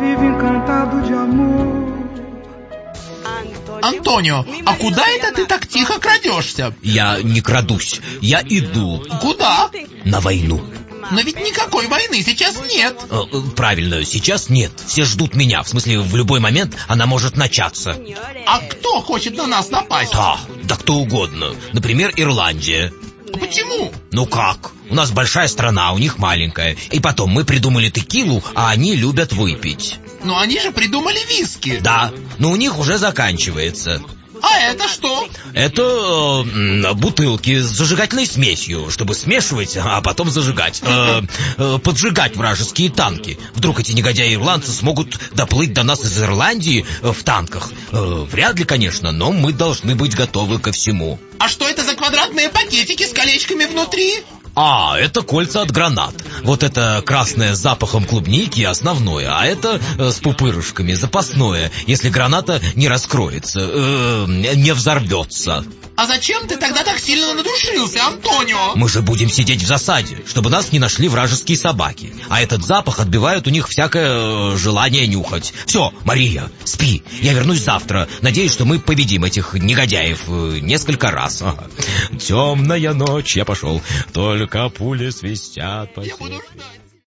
vive encantado de amor. Антонио, а куда это ты так тихо крадешься? Я не крадусь, я иду. Куда? На войну. Но ведь никакой войны сейчас нет. Э, э, Правильно, сейчас нет. Все ждут меня. В смысле, в любой момент она может начаться. А кто хочет на нас напасть? Да, да кто угодно. Например, Ирландия. А Почему? Ну как? У нас большая страна, у них маленькая. И потом, мы придумали текилу, а они любят выпить. Но они же придумали виски. Да, но у них уже заканчивается. А это что? Это э, бутылки с зажигательной смесью, чтобы смешивать, а потом зажигать. Э, э, поджигать вражеские танки. Вдруг эти негодяи-ирландцы смогут доплыть до нас из Ирландии э, в танках. Э, вряд ли, конечно, но мы должны быть готовы ко всему. А что это за квадратные пакетики с колечками внутри? А, это кольца от гранат. Вот это красное с запахом клубники основное, а это э, с пупырышками запасное, если граната не раскроется, э, не взорвется. А зачем ты тогда так сильно надушился, Антонио? Мы же будем сидеть в засаде, чтобы нас не нашли вражеские собаки. А этот запах отбивает у них всякое э, желание нюхать. Все, Мария, спи. Я вернусь завтра. Надеюсь, что мы победим этих негодяев э, несколько раз. Ага. Темная ночь, я пошел. Только пули свистят по Я буду ждать.